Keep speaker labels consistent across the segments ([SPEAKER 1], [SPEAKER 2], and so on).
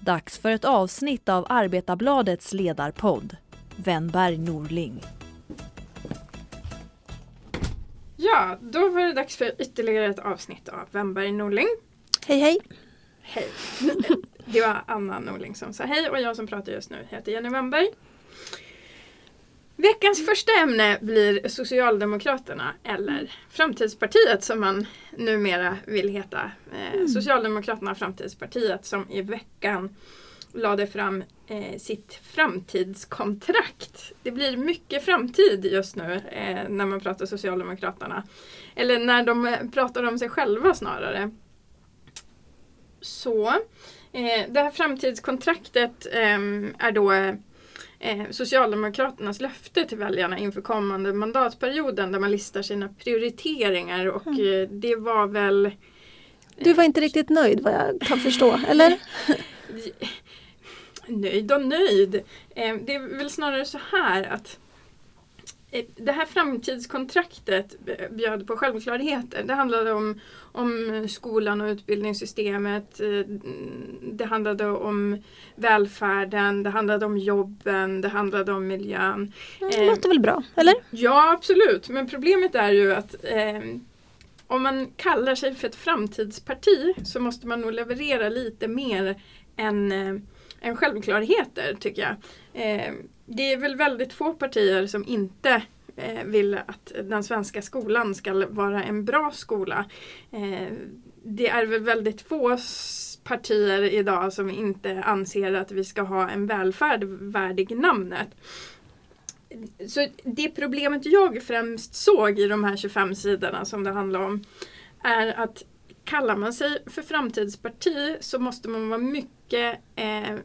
[SPEAKER 1] Dags för ett avsnitt av Arbetarbladets ledarpodd. Wennberg Norling.
[SPEAKER 2] Ja, då var det dags för ytterligare ett avsnitt av Wennberg Norling.
[SPEAKER 3] Hej hej!
[SPEAKER 2] Hej! Det var Anna Norling som sa hej och jag som pratar just nu heter Jenny Wennberg. Veckans första ämne blir Socialdemokraterna eller Framtidspartiet som man numera vill heta. Eh, Socialdemokraterna Framtidspartiet som i veckan lade fram eh, sitt framtidskontrakt. Det blir mycket framtid just nu eh, när man pratar Socialdemokraterna. Eller när de eh, pratar om sig själva snarare. Så, eh, det här framtidskontraktet ehm, är då Socialdemokraternas löfte till väljarna inför kommande mandatperioden där man listar sina prioriteringar och eh, det var väl
[SPEAKER 3] Du var inte riktigt nöjd vad jag kan förstå, eller?
[SPEAKER 2] Nöjd och nöjd. Eh, Det är väl snarare så här att eh, det här framtidskontraktet bjöd på självklarheter. Det handlade om, om skolan och utbildningssystemet. eh, Det handlade om välfärden, det handlade om jobben, det handlade om miljön.
[SPEAKER 3] Det
[SPEAKER 2] Eh,
[SPEAKER 3] låter väl bra, eller?
[SPEAKER 2] Ja, absolut. Men problemet är ju att eh, om man kallar sig för ett framtidsparti så måste man nog leverera lite mer än, eh, än självklarheter tycker jag. Eh, det är väl väldigt få partier som inte Eh, vill att den svenska skolan ska vara en bra skola. Eh, det är väl väldigt få partier idag som inte anser att vi ska ha en välfärd värdig namnet. Så det problemet jag främst såg i de här 25 sidorna som det handlar om är att kallar man sig för framtidsparti så måste man vara mycket eh,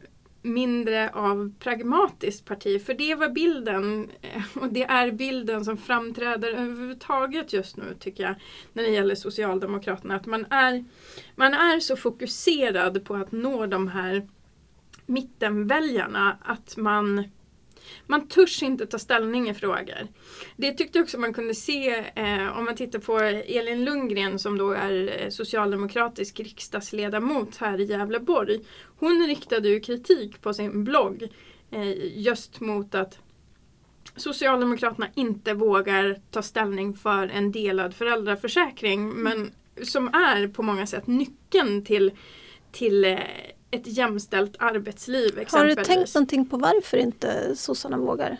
[SPEAKER 2] mindre av pragmatiskt parti. För det var bilden eh, och det är bilden som framträder överhuvudtaget just nu tycker jag när det gäller Socialdemokraterna. Att man är, man är så fokuserad på att nå de här mittenväljarna att man man törs inte ta ställning i frågor. Det tyckte jag också man kunde se eh, om man tittar på Elin Lundgren som då är eh, socialdemokratisk riksdagsledamot här i Gävleborg. Hon riktade ju kritik på sin blogg eh, just mot att Socialdemokraterna inte vågar ta ställning för en delad föräldraförsäkring men som är på många sätt nyckeln till, till eh, ett jämställt arbetsliv
[SPEAKER 3] Har du
[SPEAKER 2] exempelvis.
[SPEAKER 3] tänkt någonting på varför inte sossarna vågar,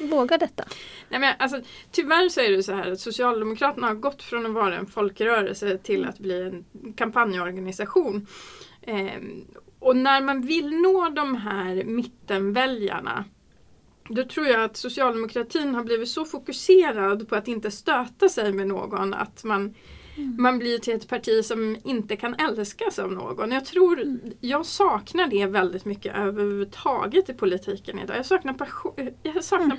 [SPEAKER 3] vågar detta?
[SPEAKER 2] Nej, men alltså, tyvärr så är det så här att Socialdemokraterna har gått från att vara en folkrörelse till att bli en kampanjorganisation. Ehm, och när man vill nå de här mittenväljarna då tror jag att socialdemokratin har blivit så fokuserad på att inte stöta sig med någon att man, man blir till ett parti som inte kan älskas av någon. Jag tror, jag saknar det väldigt mycket överhuvudtaget i politiken idag. Jag saknar, passion, jag saknar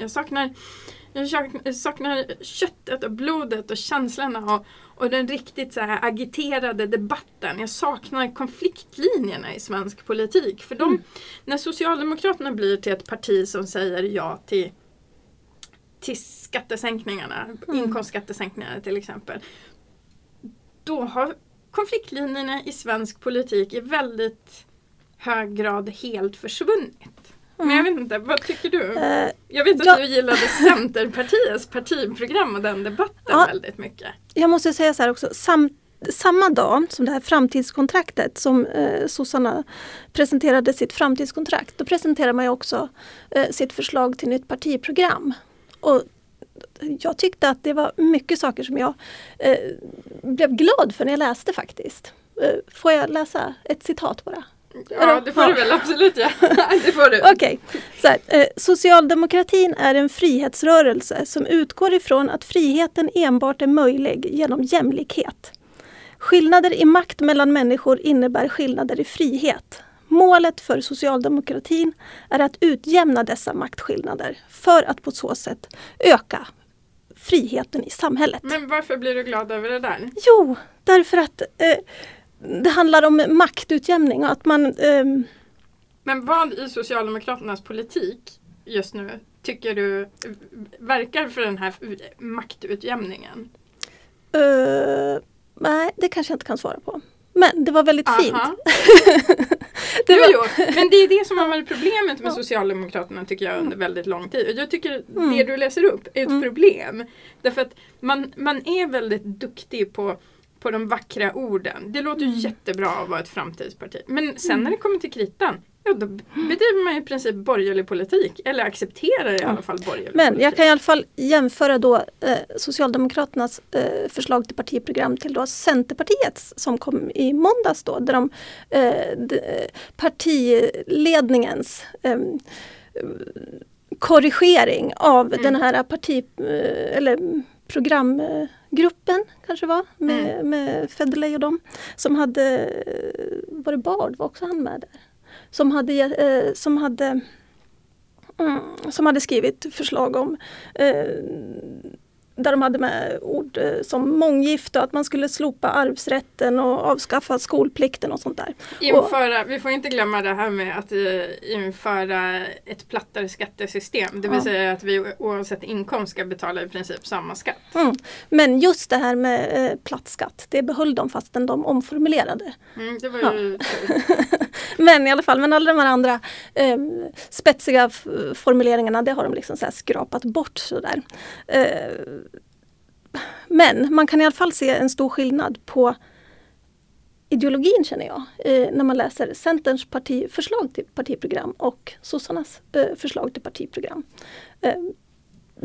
[SPEAKER 2] jag saknar, jag saknar, jag saknar köttet och blodet och känslorna och, och den riktigt så här agiterade debatten. Jag saknar konfliktlinjerna i svensk politik. För de, när Socialdemokraterna blir till ett parti som säger ja till till skattesänkningarna, inkomstskattesänkningar till exempel. Då har konfliktlinjerna i svensk politik i väldigt hög grad helt försvunnit. Men jag vet inte, vad tycker du?
[SPEAKER 3] Eh,
[SPEAKER 2] Jag vet att
[SPEAKER 3] ja.
[SPEAKER 2] du gillade Centerpartiets partiprogram och den debatten
[SPEAKER 3] Ja.
[SPEAKER 2] väldigt mycket.
[SPEAKER 3] jag måste säga så här också, sam, samma dag som det här framtidskontraktet som eh, sossarna presenterade sitt framtidskontrakt, då presenterar man också eh, sitt förslag till nytt partiprogram. Och jag tyckte att det var mycket saker som jag eh, blev glad för när jag läste faktiskt. Eh, får jag läsa ett citat bara?
[SPEAKER 2] Ja, det får du väl absolut ja. det får du.
[SPEAKER 3] Okej. här, eh, Socialdemokratin är en frihetsrörelse som utgår ifrån att friheten enbart är möjlig genom jämlikhet. Skillnader i makt mellan människor innebär skillnader i frihet. Målet för socialdemokratin är att utjämna dessa maktskillnader för att på så sätt öka friheten i samhället.
[SPEAKER 2] Men varför blir du glad över det där?
[SPEAKER 3] Jo, därför att eh, det handlar om maktutjämning och att man ehm,
[SPEAKER 2] Men vad i Socialdemokraternas politik just nu tycker du verkar för den här maktutjämningen?
[SPEAKER 3] Eh, nej, det kanske jag inte kan svara på. Men det var väldigt
[SPEAKER 2] Aha.
[SPEAKER 3] fint. Det
[SPEAKER 2] jo,
[SPEAKER 3] var-
[SPEAKER 2] jo, men det är det som har varit problemet med Socialdemokraterna tycker jag under väldigt lång tid. Och jag tycker
[SPEAKER 3] Mm.
[SPEAKER 2] det du läser upp är ett problem. Därför att man, man är väldigt duktig på, på de vackra orden. Det låter
[SPEAKER 3] Mm.
[SPEAKER 2] jättebra att vara ett framtidsparti. Men sen när det kommer till kritan, ja då bedriver man i princip borgerlig politik. Eller accepterar i alla fall borgerlig
[SPEAKER 3] Men
[SPEAKER 2] politik.
[SPEAKER 3] jag kan i alla fall jämföra då eh, Socialdemokraternas eh, förslag till partiprogram till då Centerpartiets som kom i måndags då. Där de, eh, de, partiledningens eh, korrigering av
[SPEAKER 2] Mm.
[SPEAKER 3] den här parti eh, eller programgruppen kanske var med,
[SPEAKER 2] Mm.
[SPEAKER 3] med Federley och dem. Som hade, eh, var det Bard, var också han med där? Som hade, eh, som hade Mm, som hade skrivit förslag om eh, där de hade med ord eh, som månggifte och att man skulle slopa arvsrätten och avskaffa skolplikten och sånt där.
[SPEAKER 2] Införa, vi får inte glömma det här med att eh, införa ett plattare skattesystem. Det vill
[SPEAKER 3] Ja.
[SPEAKER 2] säga att vi oavsett inkomst ska betala i princip samma skatt.
[SPEAKER 3] Mm. Men just det här med eh, platt skatt, det behöll de fastän de omformulerade.
[SPEAKER 2] Mm, det var
[SPEAKER 3] Ja.
[SPEAKER 2] ju
[SPEAKER 3] Men i alla fall, men alla de här andra eh, spetsiga formuleringarna, det har de liksom så skrapat bort sådär. Eh, men man kan i alla fall se en stor skillnad på ideologin känner jag, eh, när man läser Centerns parti, förslag till partiprogram och sossarnas eh, förslag till partiprogram. Eh,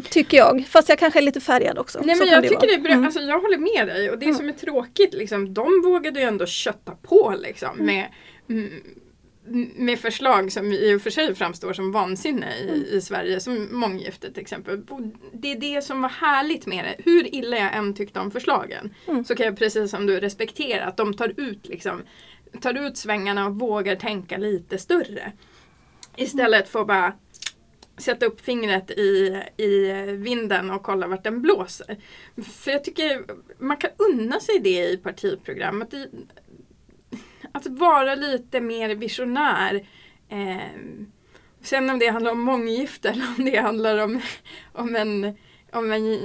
[SPEAKER 3] tycker jag, fast jag kanske är lite färgad också.
[SPEAKER 2] Nej men jag
[SPEAKER 3] ju
[SPEAKER 2] tycker
[SPEAKER 3] vara.
[SPEAKER 2] det är
[SPEAKER 3] Mm.
[SPEAKER 2] alltså jag håller med dig och det som är tråkigt liksom, de vågade ju ändå kötta på liksom
[SPEAKER 3] Mm.
[SPEAKER 2] med mm, med förslag som i och för sig framstår som vansinne
[SPEAKER 3] Mm.
[SPEAKER 2] i, i Sverige, som månggifte till exempel. Och Det är det som var härligt med det. Hur illa jag än tyckte om förslagen
[SPEAKER 3] Mm.
[SPEAKER 2] så kan jag precis som du respektera att de tar ut, liksom, tar ut svängarna och vågar tänka lite större. Istället för att bara sätta upp fingret i, i vinden och kolla vart den blåser. För jag tycker man kan unna sig det i partiprogrammet. Att vara lite mer visionär. Eh, sen om det handlar om månggifte eller om det handlar om, om en om en eh,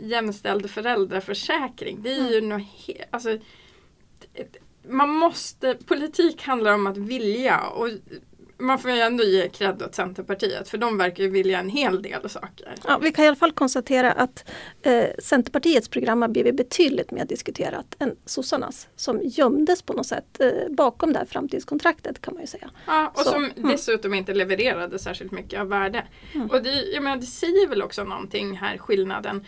[SPEAKER 2] jämställd föräldraförsäkring. Det är ju något he- alltså, man måste, politik handlar om att vilja och man får ju ändå ge cred åt Centerpartiet för de verkar ju vilja en hel del saker.
[SPEAKER 3] Ja, vi kan i alla fall konstatera att eh, Centerpartiets program har blivit betydligt mer diskuterat än sossarnas som gömdes på något sätt eh, bakom det här framtidskontraktet kan man ju säga.
[SPEAKER 2] Ja, och
[SPEAKER 3] Så,
[SPEAKER 2] som
[SPEAKER 3] mm.
[SPEAKER 2] dessutom inte levererade särskilt mycket av värde.
[SPEAKER 3] Mm.
[SPEAKER 2] Och det, jag menar, det säger väl också någonting här, skillnaden.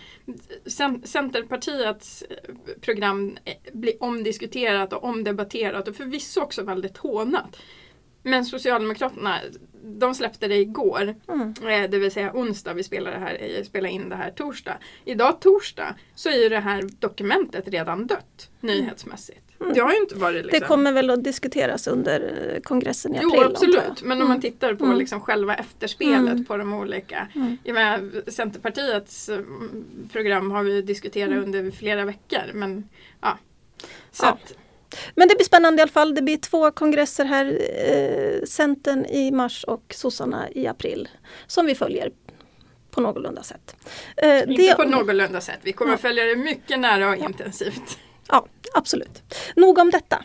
[SPEAKER 2] Cen- Centerpartiets eh, program eh, blir omdiskuterat och omdebatterat och förvisso också väldigt hånat. Men Socialdemokraterna, de släppte det igår,
[SPEAKER 3] Mm.
[SPEAKER 2] eh, det vill säga onsdag, vi spelar, det här, eh, spelar in det här torsdag. Idag torsdag så är ju det här dokumentet redan dött nyhetsmässigt. Det har ju inte varit liksom...
[SPEAKER 3] Mm. Det kommer väl att diskuteras under eh, kongressen i april.
[SPEAKER 2] Jo absolut, men om man tittar på
[SPEAKER 3] Mm.
[SPEAKER 2] liksom själva efterspelet
[SPEAKER 3] Mm.
[SPEAKER 2] på de olika.
[SPEAKER 3] Mm.
[SPEAKER 2] Centerpartiets mm, program har vi diskuterat
[SPEAKER 3] Mm.
[SPEAKER 2] under flera veckor. Men, ja. Så
[SPEAKER 3] Ja.
[SPEAKER 2] Att,
[SPEAKER 3] Men det blir spännande i alla fall. Det blir två kongresser här. Eh, Centern i mars och sossarna i april. Som vi följer på någorlunda sätt. Eh,
[SPEAKER 2] inte
[SPEAKER 3] det-
[SPEAKER 2] på någorlunda sätt. Vi kommer
[SPEAKER 3] Ja.
[SPEAKER 2] följa det mycket nära och intensivt.
[SPEAKER 3] Ja, absolut. Nog om detta.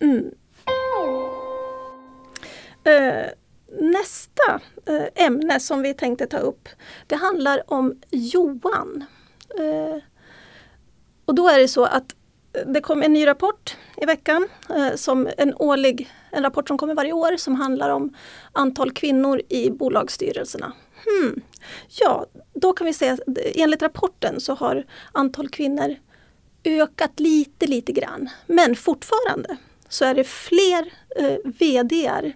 [SPEAKER 3] Mm. Eh, nästa eh, ämne som vi tänkte ta upp det handlar om Johan. Eh, och då är det så att det kom en ny rapport i veckan, eh, som en årlig en rapport som kommer varje år som handlar om antal kvinnor i bolagsstyrelserna. Hmm. Ja, då kan vi säga att enligt rapporten så har antal kvinnor ökat lite, lite grann. Men fortfarande så är det fler eh, VDR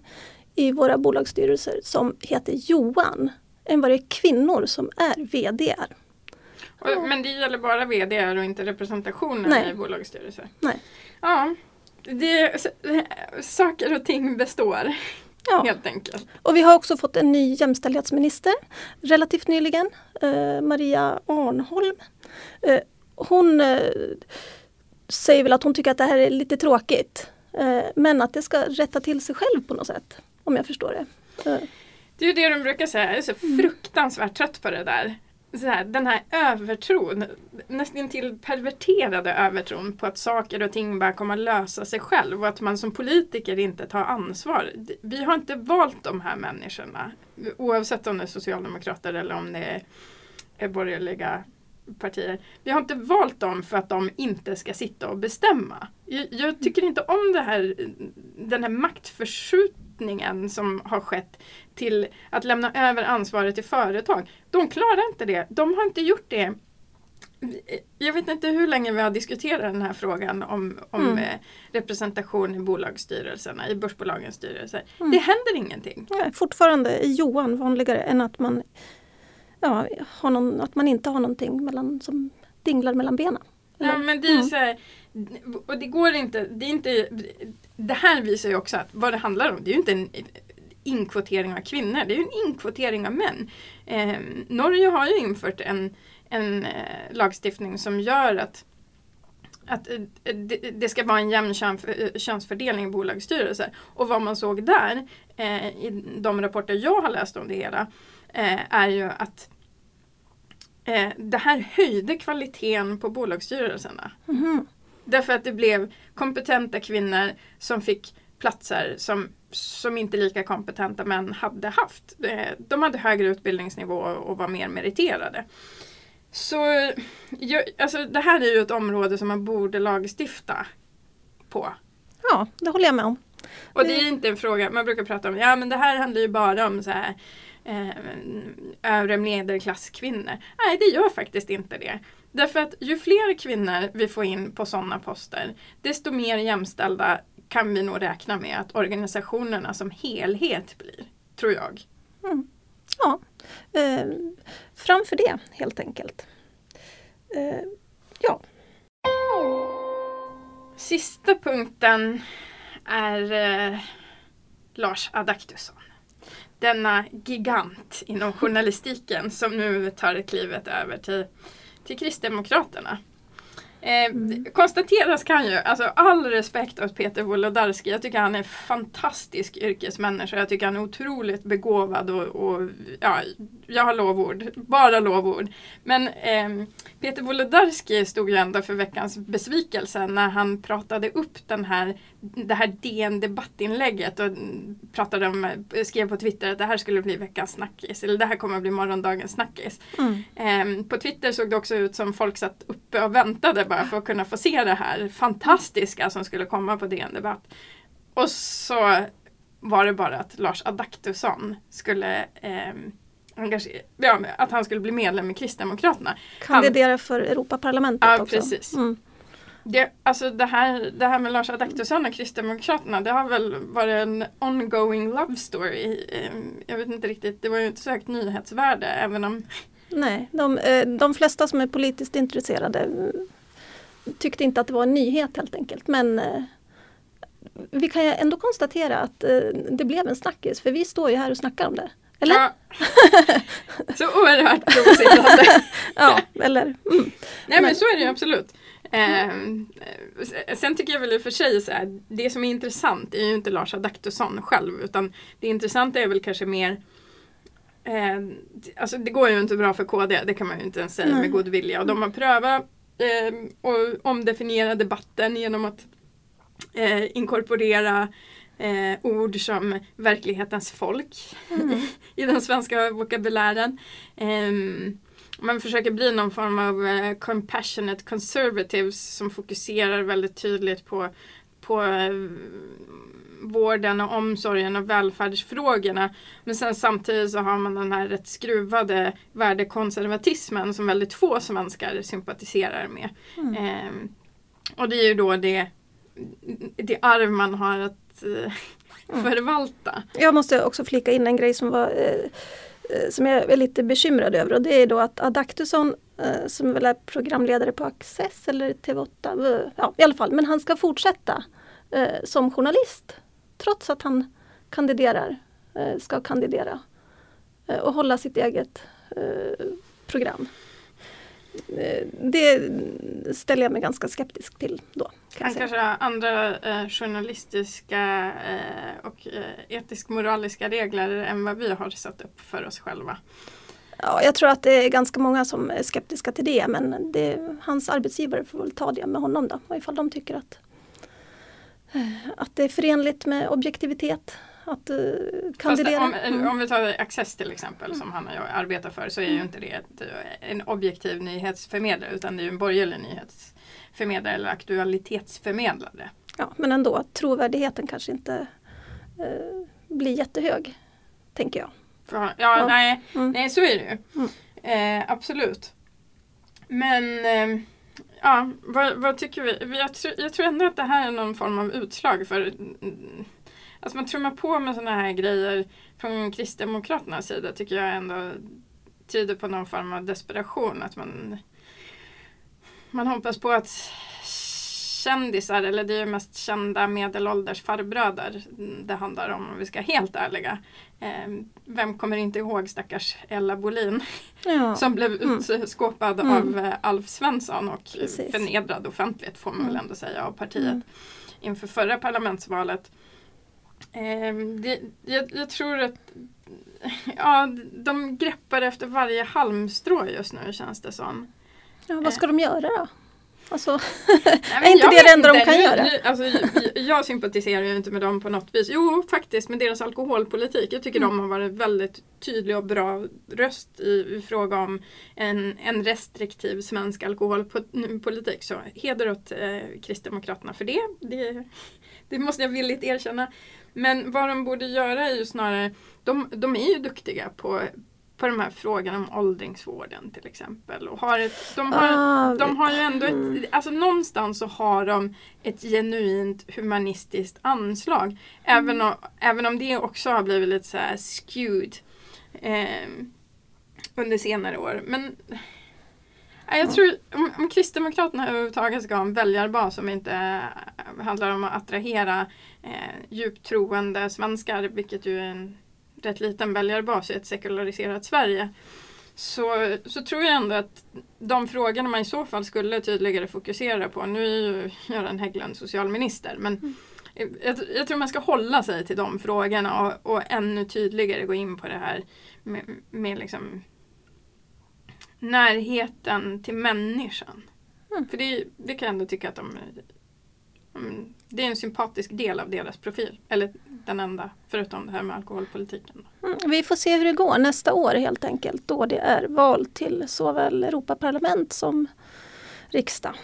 [SPEAKER 3] i våra bolagsstyrelser som heter Johan än vad det är kvinnor som är VDR.
[SPEAKER 2] Och, men det gäller bara VD och inte representationen
[SPEAKER 3] Nej.
[SPEAKER 2] i bolagsstyrelser.
[SPEAKER 3] Nej.
[SPEAKER 2] Ja, det, saker och ting består
[SPEAKER 3] Ja.
[SPEAKER 2] helt enkelt.
[SPEAKER 3] Och vi har också fått en ny jämställdhetsminister relativt nyligen, eh, Maria Arnholm. Eh, hon eh, säger väl att hon tycker att det här är lite tråkigt. Eh, men att det ska rätta till sig själv på något sätt, om jag förstår det. Eh,
[SPEAKER 2] Det är ju det de brukar säga, jag är så
[SPEAKER 3] Mm.
[SPEAKER 2] fruktansvärt trött på det där så här, den här övertron, nästan till perverterade övertron på att saker och ting bara kommer att lösa sig själv och att man som politiker inte tar ansvar. Vi har inte valt de här människorna oavsett om det är socialdemokrater eller om det är borgerliga partier. Vi har inte valt dem för att de inte ska sitta och bestämma. Jag, jag tycker inte om det här, den här maktförskjutningen som har skett till att lämna över ansvaret till företag. De klarar inte det. De har inte gjort det jag vet inte hur länge vi har diskuterat den här frågan om, om mm. Eh, representation i bolagsstyrelserna, i börsbolagens styrelser. Mm. Det händer ingenting.
[SPEAKER 3] Ja, fortfarande är Johan vanligare än att man, ja, har någon, att man inte har någonting mellan, som dinglar mellan benen.
[SPEAKER 2] Ja, men det är mm. så här, och det går inte, det är inte, det här visar ju också att vad det handlar om, det är ju inte en inkvotering av kvinnor, det är ju en inkvotering av män. Eh, Norge har ju infört en, en eh, lagstiftning som gör att att eh, det, det, ska vara en jämn kön, eh, könsfördelning i bolagsstyrelser. Och vad man såg där, eh, i de rapporter jag har läst om det hela, eh, är ju att eh, det här höjde kvaliteten på bolagsstyrelserna. Mm. Därför att det blev kompetenta kvinnor som fick platser som, som inte lika kompetenta män hade haft. De hade högre utbildningsnivå och var mer meriterade. Så jag, alltså, det här är ju ett område som man borde lagstifta på.
[SPEAKER 3] Ja, det håller jag med om.
[SPEAKER 2] Och det är inte en fråga, man brukar prata om, ja men det här handlar ju bara om så här eh, övre medelklasskvinnor. Nej, det gör faktiskt inte det. Därför att ju fler kvinnor vi får in på sådana poster, desto mer jämställda kan vi nog räkna med att organisationerna som helhet blir, tror jag.
[SPEAKER 3] Mm. Ja, eh, framför det helt enkelt. Eh, ja.
[SPEAKER 2] Sista punkten är eh, Lars Adaktusson. Denna gigant inom journalistiken som nu tar klivet över till, till Kristdemokraterna. Eh, mm. Konstateras kan ju, alltså all respekt åt Peter Wolodarski. Jag tycker han är fantastisk yrkesmänniska. Jag tycker han är otroligt begåvad och, och ja, jag har lovord. Bara lovord. Men eh, Peter Wolodarski stod ju ändå för veckans besvikelse när han pratade upp den här, det här DN debattinlägget och pratade om, skrev på Twitter att det här skulle bli veckans snackis. Eller det här kommer att bli morgondagens snackis. Mm. Eh, på Twitter såg det också ut som folk satt uppe och väntade bara för att kunna få se det här fantastiska som skulle komma på DN Debatt. Och så var det bara att Lars Adaktusson skulle eh, ja, att han skulle bli medlem i Kristdemokraterna.
[SPEAKER 3] Kandidera han, för Europaparlamentet
[SPEAKER 2] ja, också. Precis. Mm. Det, alltså det, här, det här med Lars Adaktusson och Kristdemokraterna det har väl varit en ongoing love story. Ehm, jag vet inte riktigt, det var ju inte så högt nyhetsvärde även om
[SPEAKER 3] Nej, de, eh, de flesta som är politiskt intresserade mm, tyckte inte att det var en nyhet helt enkelt. Men eh, vi kan ju ändå konstatera att eh, det blev en snackis för vi står ju här och snackar om det. Eller? Ja.
[SPEAKER 2] Så oerhört provocerande.
[SPEAKER 3] ja, eller? Mm.
[SPEAKER 2] Nej men, men, så är det ju absolut. Eh, sen tycker jag väl i och för sig så här, det som är intressant är ju inte Lars Adaktusson själv utan det intressanta är väl kanske mer eh, Alltså det går ju inte bra för KD, det kan man ju inte ens säga Nej. med god vilja. Och de har prövat eh, och omdefiniera debatten genom att eh, inkorporera eh, ord som verklighetens folk mm. i den svenska vokabulären. Eh, man försöker bli någon form av eh, compassionate conservatives som fokuserar väldigt tydligt på, på eh, vården och omsorgen och välfärdsfrågorna. Men sen samtidigt så har man den här rätt skruvade värdekonservatismen som väldigt få svenskar sympatiserar med. Mm. Eh, och det är ju då det, det arv man har att eh, mm. förvalta.
[SPEAKER 3] Jag måste också flika in en grej som var eh, eh, som jag är lite bekymrad över och det är då att Adaktusson eh, som väl är programledare på Access eller TV8, eh, ja i alla fall, men han ska fortsätta som journalist trots att han kandiderar, eh, ska kandidera eh, och hålla sitt eget eh, program. Det ställer jag mig ganska skeptisk till då.
[SPEAKER 2] Kan Han kanske har andra eh, journalistiska eh, och etisk-moraliska regler än vad vi har satt upp för oss själva.
[SPEAKER 3] Ja, jag tror att det är ganska många som är skeptiska till det men det, hans arbetsgivare får väl ta det med honom då. Ifall de tycker att, att det är förenligt med objektivitet att uh, kandidera.
[SPEAKER 2] Om, mm. om, vi tar Access till exempel mm. som han och jag arbetar för så är ju mm. inte det ett, en objektiv nyhetsförmedlare utan det är ju en borgerlig nyhetsförmedlare eller aktualitetsförmedlare.
[SPEAKER 3] Ja men ändå, trovärdigheten kanske inte uh, blir jättehög, tänker jag.
[SPEAKER 2] För, ja, ja, Nej, mm. nej så är det ju. Mm. Eh, absolut. Men eh, ja, vad, vad, tycker vi? Jag, tr jag tror ändå att det här är någon form av utslag för mm, Alltså man trummar på med sådana här grejer från Kristdemokraternas sida tycker jag ändå tyder på någon form av desperation. Att man, man hoppas på att kändisar, eller det är ju mest kända medelålders farbröder det handlar om om vi ska vara helt ärliga. Eh, vem kommer inte ihåg stackars Ella Bolin ja. som blev mm. utskåpad mm. av eh, Alf Svensson och Precis. förnedrad offentligt får man mm. väl ändå säga av partiet mm. inför förra parlamentsvalet. Eh, det, jag, jag, tror att ja, de greppar efter varje halmstrå just nu känns det som.
[SPEAKER 3] Ja, vad ska de göra då? Alltså, är inte det det enda de kan nu, göra? Nu,
[SPEAKER 2] alltså, jag sympatiserar ju inte med dem på något vis. Jo, faktiskt med deras alkoholpolitik. Jag tycker mm. de har varit väldigt tydlig och bra röst i, i fråga om en, en restriktiv svensk alkoholpolitik. Så heder åt eh, Kristdemokraterna för det. det. Det måste jag villigt erkänna. Men vad de borde göra är ju snarare, de, de är ju duktiga på på de här frågorna om åldringsvården till exempel. Och har ett, de, har, ah, de har ju ändå ett, mm. alltså någonstans så har de ett genuint humanistiskt anslag. Mm. Även, om, även om det också har blivit lite så här skewed eh, under senare år. Men jag tror om, om Kristdemokraterna överhuvudtaget ska ha en väljarbas som inte eh, handlar om att attrahera eh, djupt troende svenskar, vilket ju är en rätt liten väljarbas i ett sekulariserat Sverige. Så, så tror jag ändå att de frågorna man i så fall skulle tydligare fokusera på, nu är ju Göran Hägglund socialminister, men mm. jag, jag, tror man ska hålla sig till de frågorna och, och ännu tydligare gå in på det här med, med liksom närheten till människan. Mm. För det, det kan jag ändå tycka att de det är en sympatisk del av deras profil. Eller den enda, förutom det här med alkoholpolitiken.
[SPEAKER 3] Mm, vi får se hur det går nästa år helt enkelt då det är val till såväl Europaparlament som riksdag.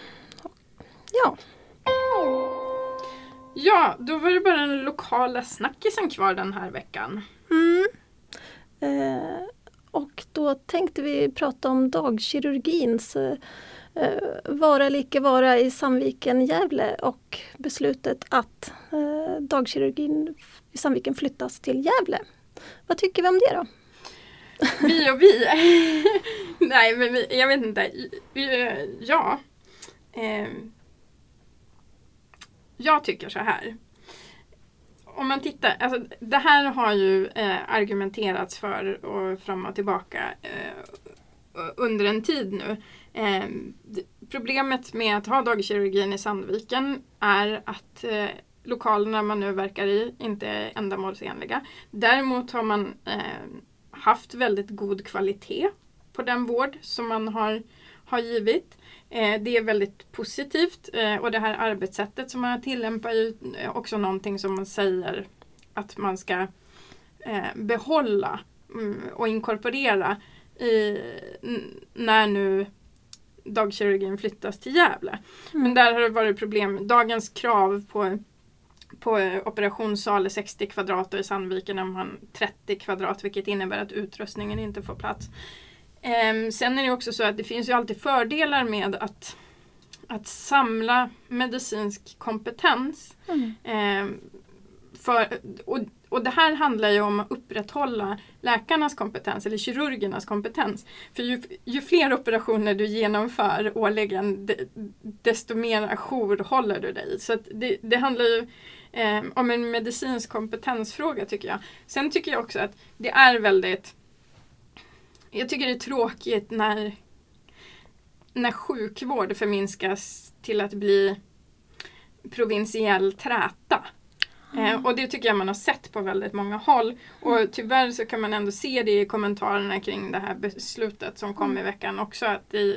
[SPEAKER 3] Ja.
[SPEAKER 2] Ja, då var det bara den lokala snackisen kvar den här veckan.
[SPEAKER 3] Mm. Eh, och då tänkte vi prata om dagkirurgins eh, Eh, vara eller icke vara i Sandviken, Gävle och beslutet att eh, dagkirurgin i Sandviken flyttas till Gävle. Vad tycker vi om det då?
[SPEAKER 2] Vi och vi? Nej men vi, jag vet inte. Ja. Eh, jag tycker så här. Om man tittar, alltså det här har ju eh, argumenterats för och fram och tillbaka eh, under en tid nu. Eh, problemet med att ha dagkirurgin i Sandviken är att eh, lokalerna man nu verkar i inte är ändamålsenliga. Däremot har man eh, haft väldigt god kvalitet på den vård som man har, har givit. Eh, det är väldigt positivt eh, och det här arbetssättet som man tillämpar är eh, också någonting som man säger att man ska eh, behålla mm, och inkorporera i, när nu dagkirurgin flyttas till Gävle. Mm. Men där har det varit problem. Dagens krav på, på operationssal är 60 kvadrat och i Sandviken är man 30 kvadrat vilket innebär att utrustningen inte får plats. Um, sen är det också så att det finns ju alltid fördelar med att, att samla medicinsk kompetens. Mm. Um, för, och och det här handlar ju om att upprätthålla läkarnas kompetens eller kirurgernas kompetens. För ju, ju fler operationer du genomför årligen desto mer ajour håller du dig. Så det, det handlar ju eh, om en medicinsk kompetensfråga tycker jag. Sen tycker jag också att det är väldigt jag tycker det är tråkigt när, när sjukvård förminskas till att bli provinsiell träta. Eh, och det tycker jag man har sett på väldigt många håll. Och tyvärr så kan man ändå se det i kommentarerna kring det här beslutet som kom i veckan också. Att det,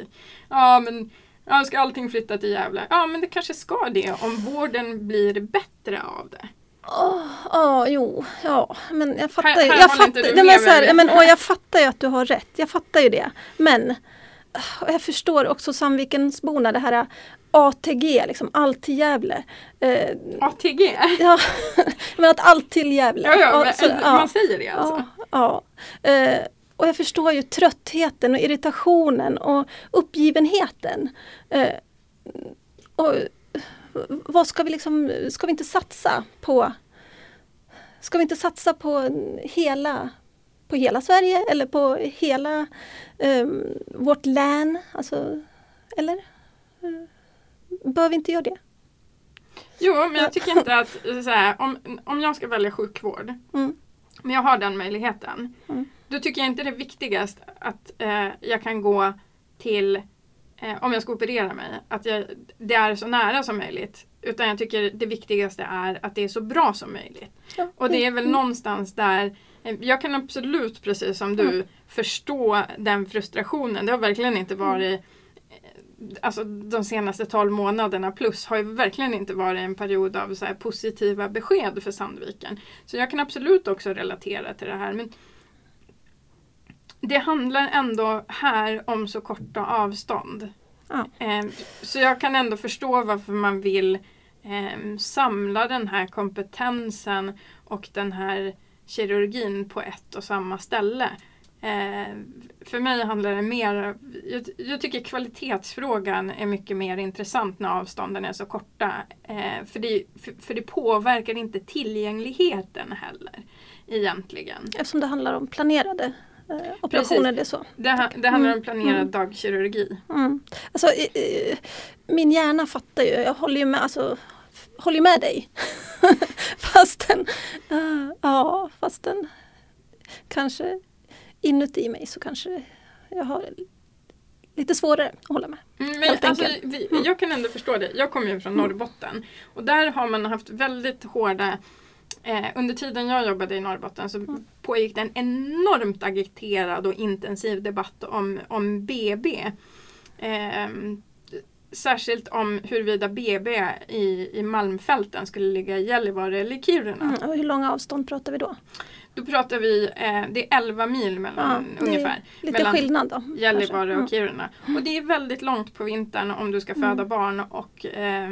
[SPEAKER 2] ja men ja, ska allting flytta till Gävle? Ja men det kanske ska det om vården blir bättre av det.
[SPEAKER 3] Ja, oh, jo, ja, men jag fattar ju. Jag fattar, nej, men så här, men, jag fattar ju att du har rätt. Jag fattar ju det. Men jag förstår också Sandvikensborna, det här ATG, liksom allt till Gävle. Eh,
[SPEAKER 2] ATG?
[SPEAKER 3] ja, men att allt till Gävle.
[SPEAKER 2] Ja, ja, men,
[SPEAKER 3] så-
[SPEAKER 2] man säger det alltså?
[SPEAKER 3] Ja, ja. Eh, och jag förstår ju tröttheten och irritationen och uppgivenheten. Eh, och vad ska vi liksom, ska vi inte satsa på? Ska vi inte satsa på hela, på hela Sverige eller på hela eh, vårt län? Alltså, eller? Bör vi inte göra det?
[SPEAKER 2] Jo, men jag tycker inte att här, om, om jag ska välja sjukvård,
[SPEAKER 3] Mm.
[SPEAKER 2] om jag har den möjligheten,
[SPEAKER 3] Mm.
[SPEAKER 2] då tycker jag inte det är viktigast att eh, jag kan gå till, eh, om jag ska operera mig, att jag, det är så nära som möjligt. Utan jag tycker det viktigaste är att det är så bra som möjligt.
[SPEAKER 3] Ja.
[SPEAKER 2] Och det är väl någonstans där eh, jag kan absolut, precis som du, förstå den frustrationen. Det har verkligen inte varit eh, Alltså de senaste 12 månaderna plus har ju verkligen inte varit en period av så positiva besked för Sandviken. Så jag kan absolut också relatera till det här. Men det handlar ändå här om så korta avstånd.
[SPEAKER 3] Ja.
[SPEAKER 2] Eh, Så jag kan ändå förstå varför man vill eh, samla den här kompetensen och den här kirurgin på ett och samma ställe. Eh, för mig handlar det mer, jag, jag tycker kvalitetsfrågan är mycket mer intressant när avstånden är så korta. Eh, för, det, för, för det påverkar inte tillgängligheten heller egentligen.
[SPEAKER 3] Eftersom det handlar om planerade eh, operationer. Det är så.
[SPEAKER 2] Det, det handlar
[SPEAKER 3] Mm,
[SPEAKER 2] om planerad
[SPEAKER 3] mm.
[SPEAKER 2] dagkirurgi.
[SPEAKER 3] Mm. Alltså, min hjärna fattar ju, jag håller ju med, alltså, håller med dig. fastän, uh, ja, fastän kanske inuti mig så kanske jag har lite svårare att hålla med.
[SPEAKER 2] Mm, Men alltså, vi, jag kan ändå förstå det. Jag kommer ju från Norrbotten och där har man haft väldigt hårda Eh, under tiden jag jobbade i Norrbotten så pågick det en enormt agiterad och intensiv debatt om, om BB. Eh, särskilt om huruvida BB i, i Malmfälten skulle ligga i Gällivare eller Kiruna.
[SPEAKER 3] Mm. Och hur långa avstånd pratar vi då?
[SPEAKER 2] Då pratar vi, eh, det är 11 mil mellan,
[SPEAKER 3] är
[SPEAKER 2] ungefär.
[SPEAKER 3] Lite
[SPEAKER 2] mellan
[SPEAKER 3] skillnad då.
[SPEAKER 2] Gällivare och Kiruna. Och det är väldigt långt på vintern om du ska föda
[SPEAKER 3] Mm.
[SPEAKER 2] barn och eh,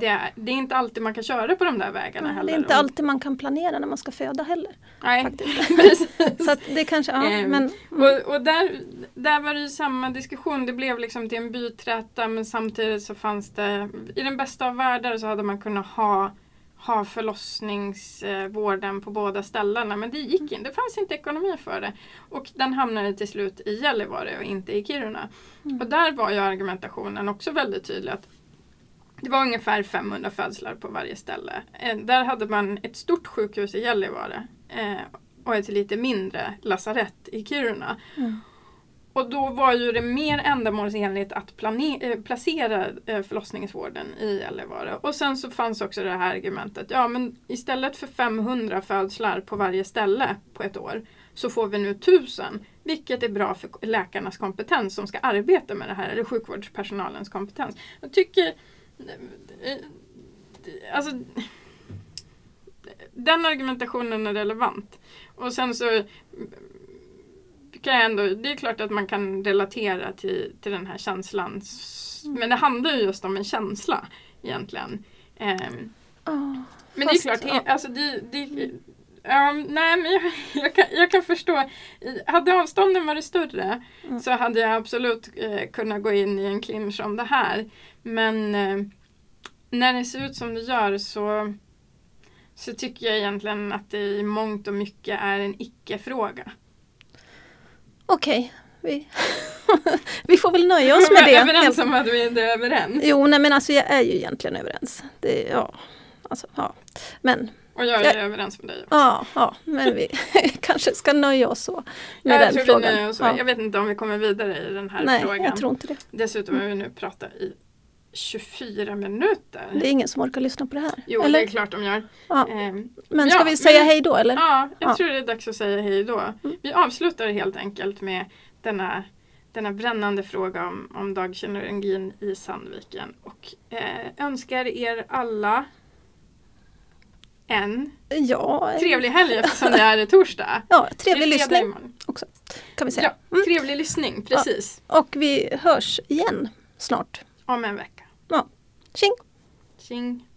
[SPEAKER 2] det, är, det är inte alltid man kan köra på de där vägarna
[SPEAKER 3] Mm.
[SPEAKER 2] heller.
[SPEAKER 3] Det är inte alltid man kan planera när man ska föda heller.
[SPEAKER 2] Nej, precis.
[SPEAKER 3] Så det kanske, ja,
[SPEAKER 2] Ehm,
[SPEAKER 3] men
[SPEAKER 2] Och, och där, där var det ju samma diskussion. Det blev liksom till en byträta men samtidigt så fanns det i den bästa av världar så hade man kunnat ha ha förlossningsvården på båda ställena men det gick inte. Det fanns inte ekonomi för det. Och den hamnade till slut i Gällivare och inte i Kiruna.
[SPEAKER 3] Mm.
[SPEAKER 2] Och där var ju argumentationen också väldigt tydlig att det var ungefär 500 födslar på varje ställe. Eh, där hade man ett stort sjukhus i Gällivare eh, och ett lite mindre lasarett i Kiruna.
[SPEAKER 3] Mm.
[SPEAKER 2] Och då var ju det mer ändamålsenligt att eh, placera eh, förlossningsvården i Gällivare. Och sen så fanns också det här argumentet, ja men istället för 500 födslar på varje ställe på ett år så får vi nu 1000. Vilket är bra för läkarnas kompetens som ska arbeta med det här, eller sjukvårdspersonalens kompetens. Jag tycker eh, Alltså den argumentationen är relevant. Och sen så kan jag ändå, det är klart att man kan relatera till, till den här känslan. S- Men det handlar ju just om en känsla egentligen. Ehm,
[SPEAKER 3] ja,
[SPEAKER 2] men
[SPEAKER 3] Fast,
[SPEAKER 2] det är klart,
[SPEAKER 3] ja.
[SPEAKER 2] alltså det, det, ehm, nej men jag, jag, kan, jag kan förstå. Hade avstånden varit större
[SPEAKER 3] Mm.
[SPEAKER 2] så hade jag absolut eh, kunnat gå in i en clinch om det här. Men eh, när det ser ut som det gör så, så tycker jag egentligen att det i mångt och mycket är en icke-fråga.
[SPEAKER 3] Okej. Vi, vi får väl nöja oss med det.
[SPEAKER 2] överens om att vi inte är överens.
[SPEAKER 3] Jo, nej men alltså jag är ju egentligen överens. Det, ja, alltså, ja. Men
[SPEAKER 2] Och jag är
[SPEAKER 3] Ja.
[SPEAKER 2] överens med dig.
[SPEAKER 3] Ja, ja, men vi kanske ska nöja oss så med
[SPEAKER 2] jag
[SPEAKER 3] den
[SPEAKER 2] tror vi
[SPEAKER 3] frågan.
[SPEAKER 2] nöjer oss så.
[SPEAKER 3] Ja.
[SPEAKER 2] Jag vet inte om vi kommer vidare i den här
[SPEAKER 3] Nej,
[SPEAKER 2] frågan.
[SPEAKER 3] jag tror inte det.
[SPEAKER 2] Dessutom har vi nu pratat i 24 minuter.
[SPEAKER 3] Det är ingen som orkar lyssna på det här.
[SPEAKER 2] Jo,
[SPEAKER 3] eller?
[SPEAKER 2] det är klart de gör.
[SPEAKER 3] Ja.
[SPEAKER 2] Ehm,
[SPEAKER 3] Men ska
[SPEAKER 2] ja,
[SPEAKER 3] vi säga
[SPEAKER 2] men-
[SPEAKER 3] hej då eller?
[SPEAKER 2] Ja, jag
[SPEAKER 3] Ja.
[SPEAKER 2] tror det är dags att säga hej då. Vi avslutar helt enkelt med denna, denna brännande fråga om, om dagkirurgin i Sandviken. Och eh, önskar er alla en
[SPEAKER 3] Ja,
[SPEAKER 2] trevlig helg eftersom det är torsdag.
[SPEAKER 3] ja trevlig lyssning
[SPEAKER 2] imorgon.
[SPEAKER 3] också. Kan vi säga.
[SPEAKER 2] Ja, trevlig lyssning, precis.
[SPEAKER 3] Och vi hörs igen snart.
[SPEAKER 2] Om en vecka.
[SPEAKER 3] Tjing!
[SPEAKER 2] Tjing!